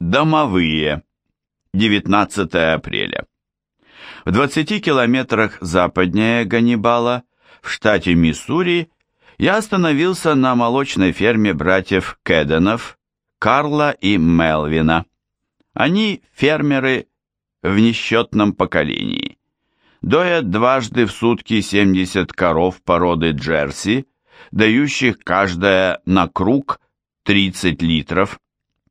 Домовые. 19 апреля. В 20 километрах западнее Ганнибала, в штате Миссури, я остановился на молочной ферме братьев Кэденов, Карла и Мелвина. Они фермеры в несчетном поколении. Доят дважды в сутки 70 коров породы Джерси, дающих каждая на круг 30 литров.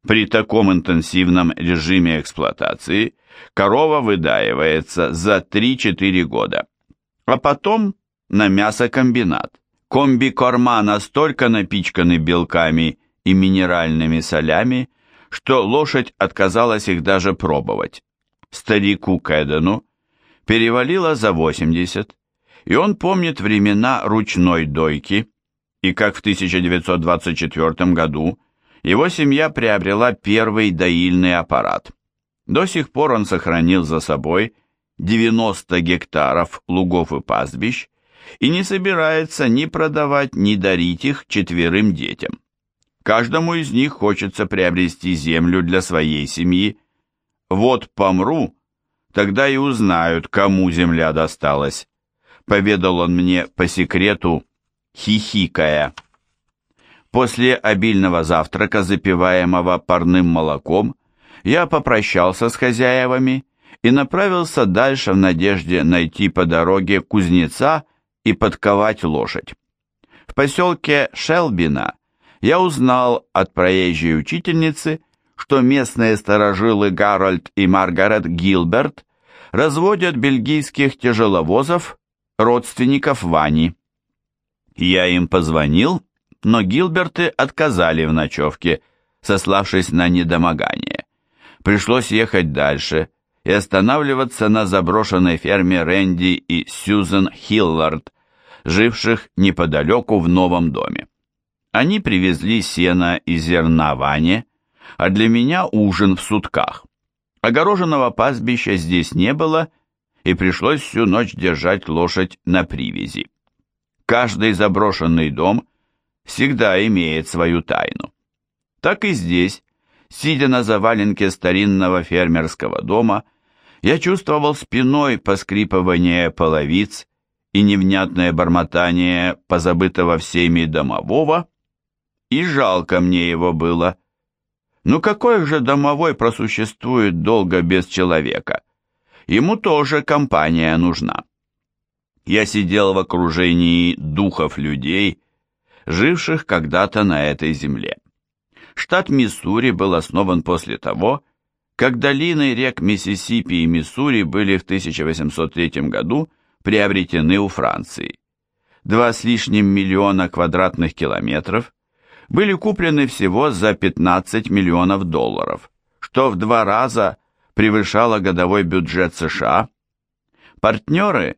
При таком интенсивном режиме эксплуатации корова выдаивается за 3-4 года. А потом на мясокомбинат. Комби-корма настолько напичканы белками и минеральными солями, что лошадь отказалась их даже пробовать. Старику Кэдену перевалило за 80, и он помнит времена ручной дойки, и как в 1924 году его семья приобрела первый доильный аппарат. До сих пор он сохранил за собой 90 гектаров лугов и пастбищ и не собирается ни продавать, ни дарить их четверым детям. Каждому из них хочется приобрести землю для своей семьи. Вот помру, тогда и узнают, кому земля досталась, поведал он мне по секрету, хихикая. После обильного завтрака, запиваемого парным молоком, я попрощался с хозяевами и направился дальше в надежде найти по дороге кузнеца и подковать лошадь. В поселке Шелбина я узнал от проезжей учительницы, что местные старожилы Гарольд и Маргарет Гилберт разводят бельгийских тяжеловозов, родственников Вани. Я им позвонил, но Гилберты отказали в ночевке, сославшись на недомогание. Пришлось ехать дальше и останавливаться на заброшенной ферме Рэнди и Сьюзен Хиллард, живших неподалеку в новом доме. Они привезли сено и зерна Ване, а для меня ужин в сутках. Огороженного пастбища здесь не было, и пришлось всю ночь держать лошадь на привязи. Каждый заброшенный дом всегда имеет свою тайну. Так и здесь, сидя на заваленке старинного фермерского дома, я чувствовал спиной поскрипывание половиц и невнятное бормотание позабытого всеми домового, и жалко мне его было. Ну какой же домовой просуществует долго без человека? Ему тоже компания нужна. Я сидел в окружении духов людей, живших когда-то на этой земле. Штат Миссури был основан после того, как долины рек Миссисипи и Миссури были в 1803 году приобретены у Франции. Два с лишним миллиона квадратных километров были куплены всего за 15 миллионов долларов, что в два раза превышало годовой бюджет США. Партнеры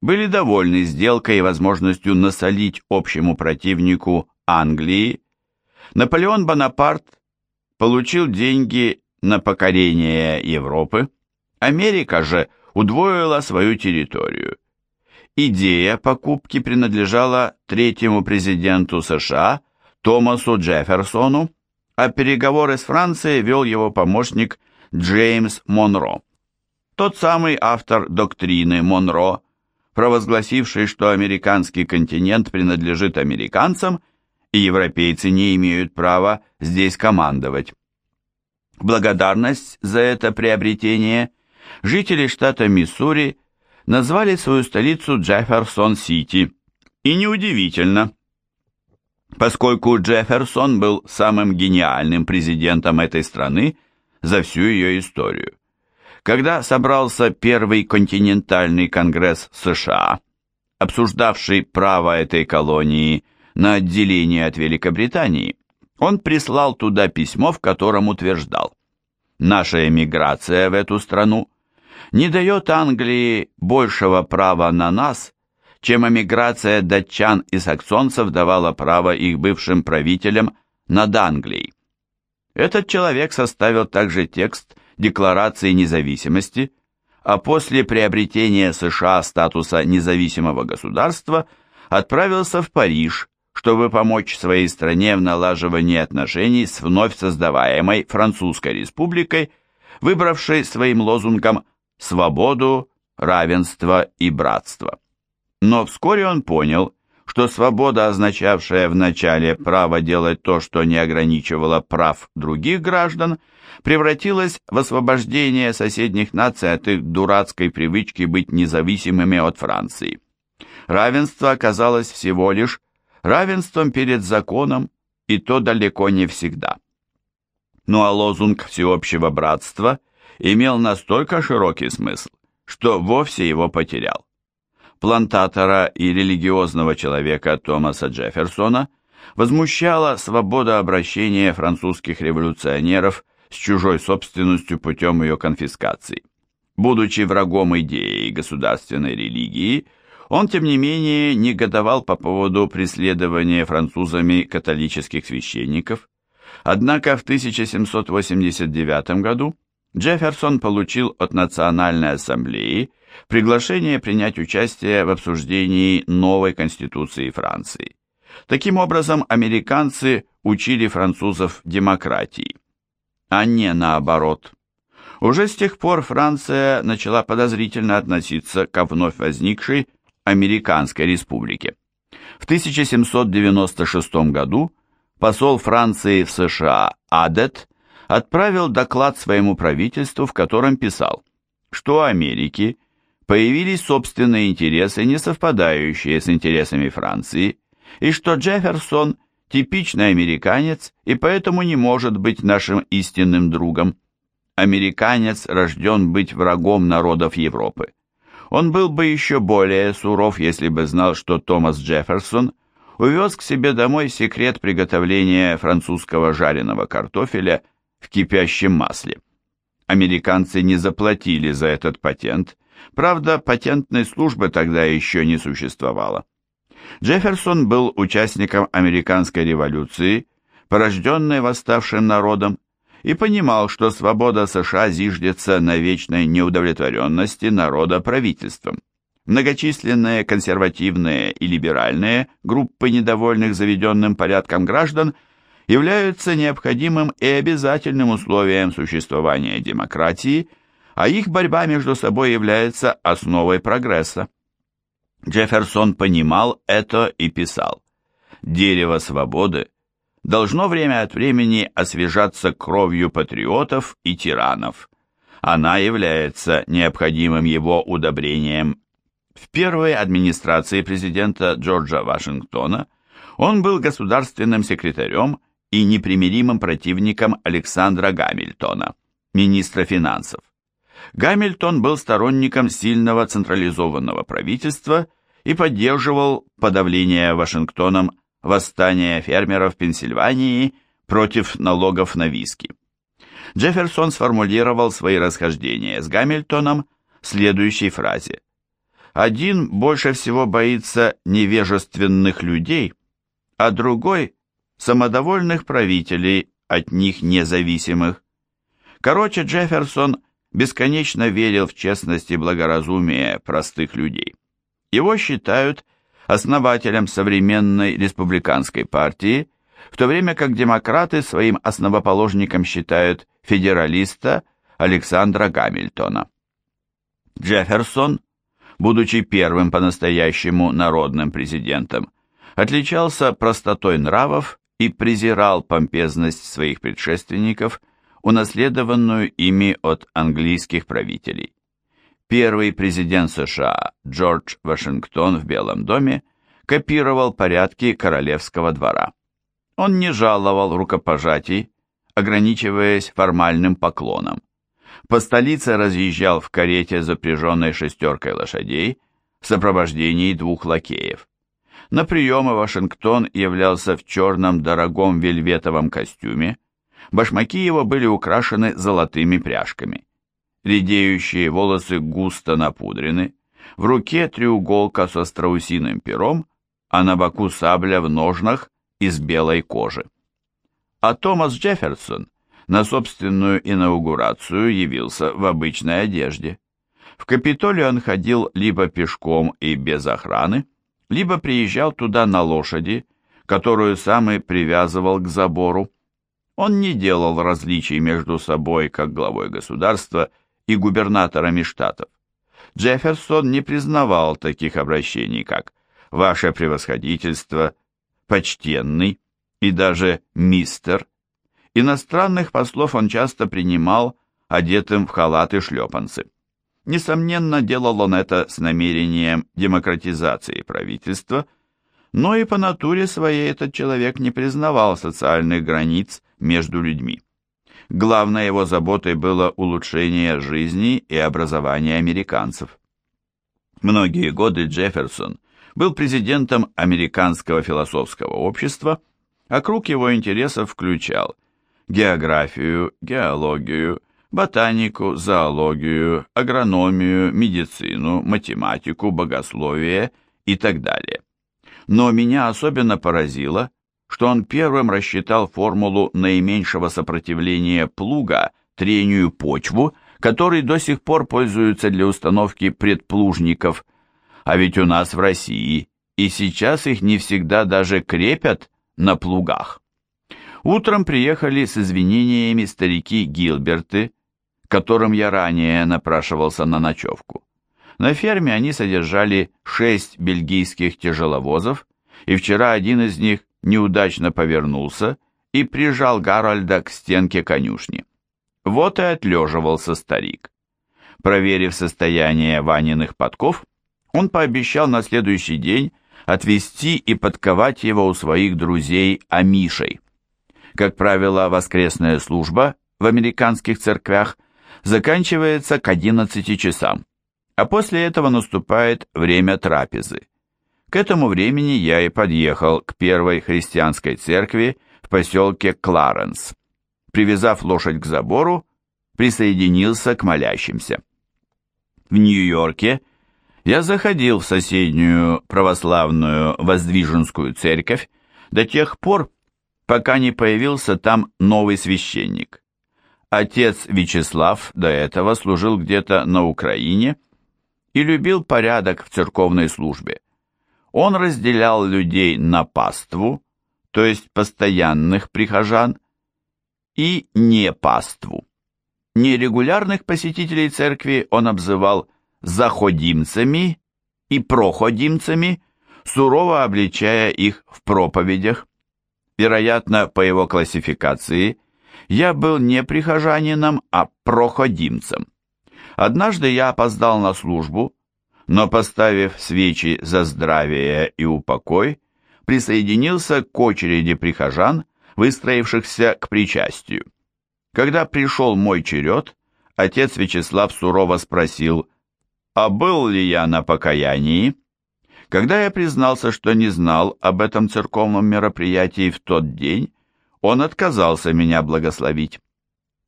были довольны сделкой и возможностью насолить общему противнику Англии. Наполеон Бонапарт получил деньги на покорение Европы, Америка же удвоила свою территорию. Идея покупки принадлежала третьему президенту США Томасу Джефферсону, а переговоры с Францией вел его помощник Джеймс Монро. Тот самый автор доктрины Монро, провозгласивший, что американский континент принадлежит американцам, и европейцы не имеют права здесь командовать. Благодарность за это приобретение жители штата Миссури назвали свою столицу Джефферсон-Сити. И неудивительно, поскольку Джефферсон был самым гениальным президентом этой страны за всю ее историю. Когда собрался Первый континентальный конгресс США, обсуждавший право этой колонии на отделение от Великобритании, он прислал туда письмо, в котором утверждал, «Наша эмиграция в эту страну не дает Англии большего права на нас, чем эмиграция датчан и саксонцев давала право их бывшим правителям над Англией. Этот человек составил также текст Декларации независимости, а после приобретения США статуса независимого государства отправился в Париж, чтобы помочь своей стране в налаживании отношений с вновь создаваемой Французской республикой, выбравшей своим лозунгом «свободу, равенство и братство». Но вскоре он понял, что свобода, означавшая вначале право делать то, что не ограничивало прав других граждан, превратилась в освобождение соседних наций от их дурацкой привычки быть независимыми от Франции. Равенство оказалось всего лишь равенством перед законом, и то далеко не всегда. Ну а лозунг всеобщего братства имел настолько широкий смысл, что вовсе его потерял. Плантатора и религиозного человека Томаса Джефферсона возмущала свобода обращения французских революционеров с чужой собственностью путем ее конфискации. Будучи врагом идеи государственной религии, он, тем не менее, негодовал по поводу преследования французами католических священников. Однако в 1789 году Джефферсон получил от Национальной ассамблеи приглашение принять участие в обсуждении новой Конституции Франции. Таким образом, американцы учили французов демократии, а не наоборот. Уже с тех пор Франция начала подозрительно относиться ко вновь возникшей Американской республике. В 1796 году посол Франции в США Адет отправил доклад своему правительству, в котором писал, что у Америки появились собственные интересы, не совпадающие с интересами Франции, и что Джефферсон – типичный американец и поэтому не может быть нашим истинным другом. Американец рожден быть врагом народов Европы. Он был бы еще более суров, если бы знал, что Томас Джефферсон увез к себе домой секрет приготовления французского жареного картофеля в кипящем масле. Американцы не заплатили за этот патент, правда, патентной службы тогда еще не существовало. Джефферсон был участником американской революции, порожденной восставшим народом, и понимал, что свобода США зиждется на вечной неудовлетворенности народа правительством. Многочисленные консервативные и либеральные группы недовольных заведенным порядком граждан являются необходимым и обязательным условием существования демократии, а их борьба между собой является основой прогресса. Джефферсон понимал это и писал. «Дерево свободы – должно время от времени освежаться кровью патриотов и тиранов. Она является необходимым его удобрением. В первой администрации президента Джорджа Вашингтона он был государственным секретарем и непримиримым противником Александра Гамильтона, министра финансов. Гамильтон был сторонником сильного централизованного правительства и поддерживал подавление Вашингтоном Восстание фермеров Пенсильвании против налогов на виски. Джефферсон сформулировал свои расхождения с Гамильтоном в следующей фразе. «Один больше всего боится невежественных людей, а другой – самодовольных правителей, от них независимых. Короче, Джефферсон бесконечно верил в честность и благоразумие простых людей. Его считают – основателем современной республиканской партии, в то время как демократы своим основоположником считают федералиста Александра Гамильтона. Джефферсон, будучи первым по-настоящему народным президентом, отличался простотой нравов и презирал помпезность своих предшественников, унаследованную ими от английских правителей. Первый президент США Джордж Вашингтон в Белом доме копировал порядки королевского двора. Он не жаловал рукопожатий, ограничиваясь формальным поклоном. По столице разъезжал в карете, запряженной шестеркой лошадей, в сопровождении двух лакеев. На приемы Вашингтон являлся в черном дорогом вельветовом костюме, башмаки его были украшены золотыми пряжками редеющие волосы густо напудрены, в руке треуголка со страусиным пером, а на боку сабля в ножнах из белой кожи. А Томас Джефферсон на собственную инаугурацию явился в обычной одежде. В Капитолий он ходил либо пешком и без охраны, либо приезжал туда на лошади, которую сам и привязывал к забору. Он не делал различий между собой, как главой государства, и губернаторами штатов. Джефферсон не признавал таких обращений, как «Ваше превосходительство», «Почтенный» и даже «Мистер». Иностранных послов он часто принимал одетым в халат и шлепанцы. Несомненно, делал он это с намерением демократизации правительства, но и по натуре своей этот человек не признавал социальных границ между людьми. Главной его заботой было улучшение жизни и образования американцев. Многие годы Джефферсон был президентом Американского философского общества, а круг его интересов включал географию, геологию, ботанику, зоологию, агрономию, медицину, математику, богословие и так далее. Но меня особенно поразило, что он первым рассчитал формулу наименьшего сопротивления плуга трению почву, который до сих пор пользуется для установки предплужников, а ведь у нас в России и сейчас их не всегда даже крепят на плугах. Утром приехали с извинениями старики Гилберты, которым я ранее напрашивался на ночевку. На ферме они содержали шесть бельгийских тяжеловозов, и вчера один из них неудачно повернулся и прижал Гарольда к стенке конюшни. Вот и отлеживался старик. Проверив состояние Ваниных подков, он пообещал на следующий день отвезти и подковать его у своих друзей Амишей. Как правило, воскресная служба в американских церквях заканчивается к 11 часам, а после этого наступает время трапезы. К этому времени я и подъехал к первой христианской церкви в поселке Кларенс. Привязав лошадь к забору, присоединился к молящимся. В Нью-Йорке я заходил в соседнюю православную Воздвиженскую церковь до тех пор, пока не появился там новый священник. Отец Вячеслав до этого служил где-то на Украине и любил порядок в церковной службе. Он разделял людей на паству, то есть постоянных прихожан, и не паству. Нерегулярных посетителей церкви он обзывал заходимцами и проходимцами, сурово обличая их в проповедях. Вероятно, по его классификации, я был не прихожанином, а проходимцем. Однажды я опоздал на службу, но, поставив свечи за здравие и упокой, присоединился к очереди прихожан, выстроившихся к причастию. Когда пришел мой черед, отец Вячеслав сурово спросил, а был ли я на покаянии? Когда я признался, что не знал об этом церковном мероприятии в тот день, он отказался меня благословить.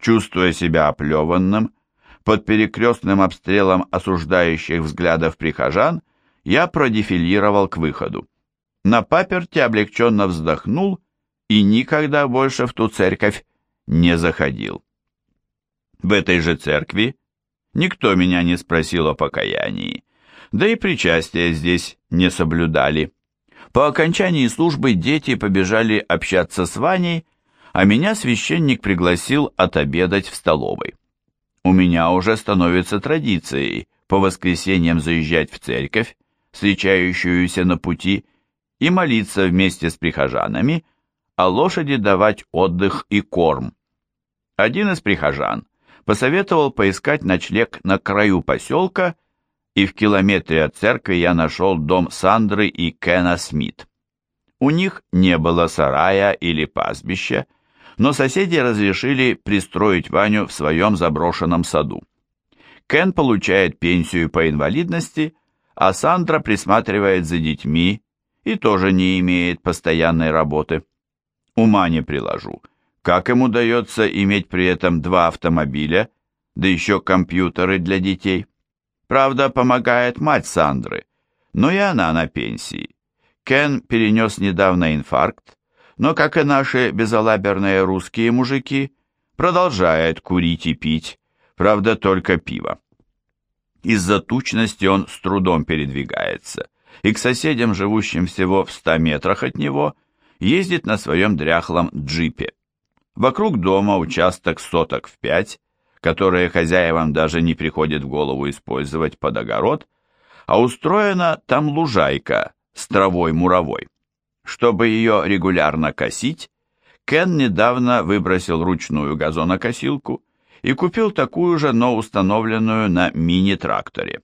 Чувствуя себя оплеванным, под перекрестным обстрелом осуждающих взглядов прихожан, я продефилировал к выходу. На паперте облегченно вздохнул и никогда больше в ту церковь не заходил. В этой же церкви никто меня не спросил о покаянии, да и причастия здесь не соблюдали. По окончании службы дети побежали общаться с Ваней, а меня священник пригласил отобедать в столовой. У меня уже становится традицией по воскресеньям заезжать в церковь, встречающуюся на пути, и молиться вместе с прихожанами, а лошади давать отдых и корм. Один из прихожан посоветовал поискать ночлег на краю поселка, и в километре от церкви я нашел дом Сандры и Кена Смит. У них не было сарая или пастбища, но соседи разрешили пристроить Ваню в своем заброшенном саду. Кен получает пенсию по инвалидности, а Сандра присматривает за детьми и тоже не имеет постоянной работы. Ума не приложу. Как им удается иметь при этом два автомобиля, да еще компьютеры для детей? Правда, помогает мать Сандры, но и она на пенсии. Кен перенес недавно инфаркт, но, как и наши безалаберные русские мужики, продолжает курить и пить, правда, только пиво. Из-за тучности он с трудом передвигается, и к соседям, живущим всего в ста метрах от него, ездит на своем дряхлом джипе. Вокруг дома участок соток в пять, которые хозяевам даже не приходит в голову использовать под огород, а устроена там лужайка с травой-муровой. Чтобы ее регулярно косить, Кен недавно выбросил ручную газонокосилку и купил такую же, но установленную на мини-тракторе.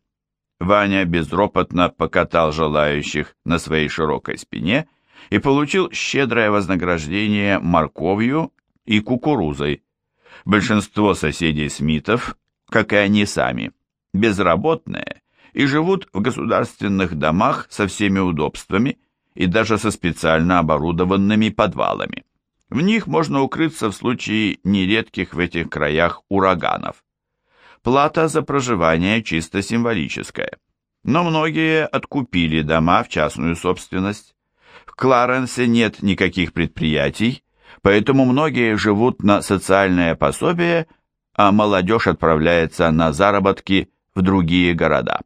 Ваня безропотно покатал желающих на своей широкой спине и получил щедрое вознаграждение морковью и кукурузой. Большинство соседей Смитов, как и они сами, безработные и живут в государственных домах со всеми удобствами и даже со специально оборудованными подвалами. В них можно укрыться в случае нередких в этих краях ураганов. Плата за проживание чисто символическая. Но многие откупили дома в частную собственность. В Кларенсе нет никаких предприятий, поэтому многие живут на социальное пособие, а молодежь отправляется на заработки в другие города.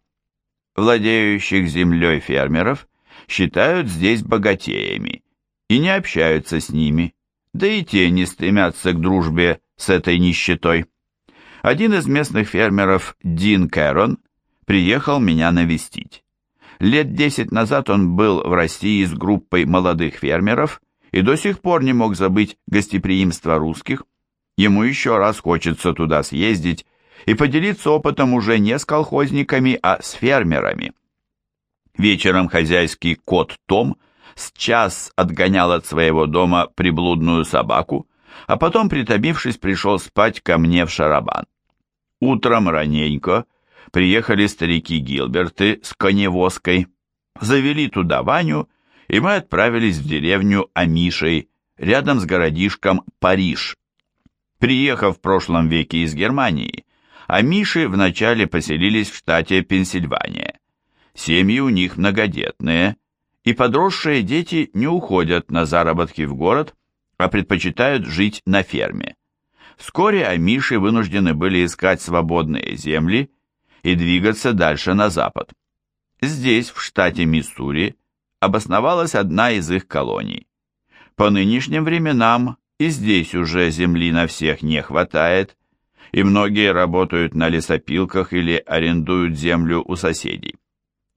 Владеющих землей фермеров считают здесь богатеями и не общаются с ними, да и те не стремятся к дружбе с этой нищетой. Один из местных фермеров, Дин Кэрон, приехал меня навестить. Лет десять назад он был в России с группой молодых фермеров и до сих пор не мог забыть гостеприимство русских. Ему еще раз хочется туда съездить и поделиться опытом уже не с колхозниками, а с фермерами. Вечером хозяйский кот Том с час отгонял от своего дома приблудную собаку, а потом, притомившись, пришел спать ко мне в шарабан. Утром раненько приехали старики Гилберты с коневозкой, завели туда Ваню, и мы отправились в деревню Амишей, рядом с городишком Париж. Приехав в прошлом веке из Германии, Амиши вначале поселились в штате Пенсильвания. Семьи у них многодетные, и подросшие дети не уходят на заработки в город, а предпочитают жить на ферме. Вскоре амиши вынуждены были искать свободные земли и двигаться дальше на запад. Здесь, в штате Миссури, обосновалась одна из их колоний. По нынешним временам и здесь уже земли на всех не хватает, и многие работают на лесопилках или арендуют землю у соседей.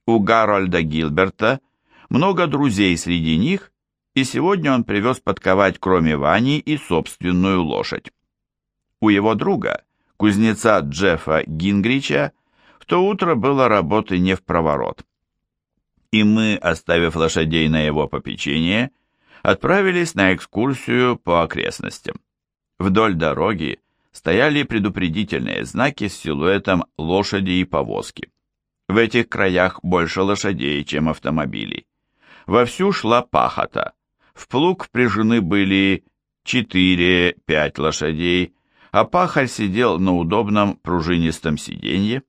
У Гарольда Гилберта много друзей среди них, и сегодня он привез подковать кроме Вани и собственную лошадь. У его друга, кузнеца Джеффа Гингрича, в то утро было работы не в проворот. И мы, оставив лошадей на его попечение, отправились на экскурсию по окрестностям. Вдоль дороги стояли предупредительные знаки с силуэтом лошади и повозки. В этих краях больше лошадей, чем автомобилей. Вовсю шла пахота. В плуг впряжены были 4-5 лошадей, а пахарь сидел на удобном пружинистом сиденье.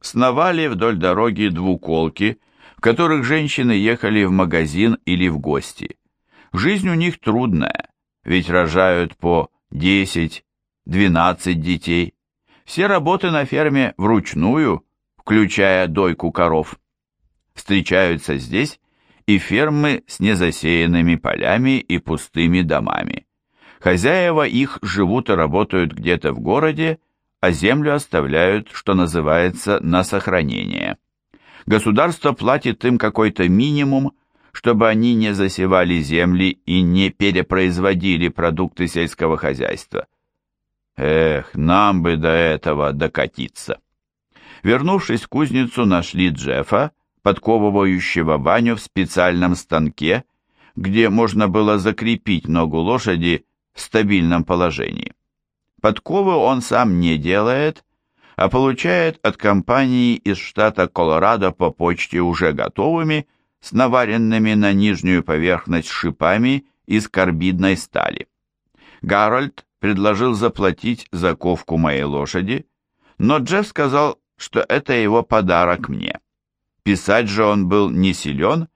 Сновали вдоль дороги двуколки, в которых женщины ехали в магазин или в гости. Жизнь у них трудная, ведь рожают по 10, 12 детей. Все работы на ферме вручную, включая дойку коров. Встречаются здесь и фермы с незасеянными полями и пустыми домами. Хозяева их живут и работают где-то в городе, а землю оставляют, что называется, на сохранение. Государство платит им какой-то минимум, чтобы они не засевали земли и не перепроизводили продукты сельского хозяйства. Эх, нам бы до этого докатиться. Вернувшись в кузницу, нашли Джеффа, подковывающего Ваню в специальном станке, где можно было закрепить ногу лошади в стабильном положении. Подковы он сам не делает, а получает от компании из штата Колорадо по почте уже готовыми, с наваренными на нижнюю поверхность шипами из карбидной стали. Гарольд предложил заплатить за ковку моей лошади, но Джефф сказал, что это его подарок мне. Писать же он был не силен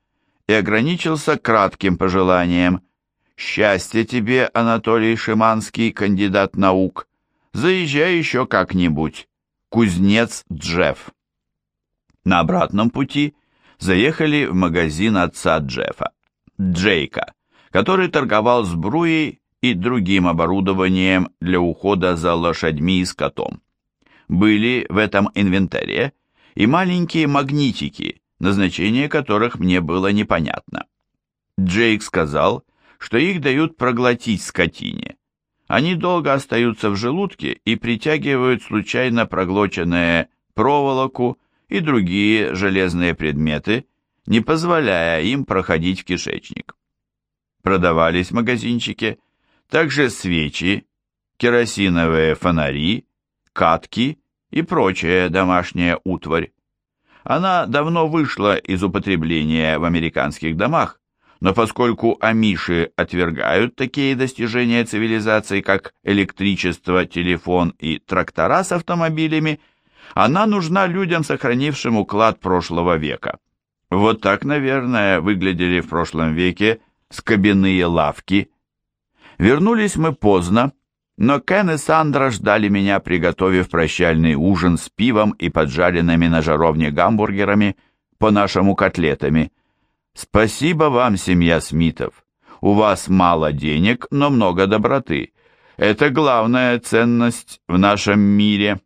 и ограничился кратким пожеланием – Счастья тебе, Анатолий Шиманский, кандидат наук. Заезжай еще как-нибудь. Кузнец Джефф. На обратном пути заехали в магазин отца Джеффа, Джейка, который торговал сбруей и другим оборудованием для ухода за лошадьми и скотом. Были в этом инвентаре и маленькие магнитики, назначение которых мне было непонятно. Джейк сказал, что их дают проглотить скотине. Они долго остаются в желудке и притягивают случайно проглоченные проволоку и другие железные предметы, не позволяя им проходить в кишечник. Продавались в магазинчике также свечи, керосиновые фонари, катки и прочая домашняя утварь. Она давно вышла из употребления в американских домах, но поскольку амиши отвергают такие достижения цивилизации, как электричество, телефон и трактора с автомобилями, она нужна людям, сохранившим уклад прошлого века. Вот так, наверное, выглядели в прошлом веке скобяные лавки. Вернулись мы поздно, но Кен и Сандра ждали меня, приготовив прощальный ужин с пивом и поджаренными на жаровне гамбургерами, по-нашему котлетами. Спасибо вам, семья Смитов. У вас мало денег, но много доброты. Это главная ценность в нашем мире.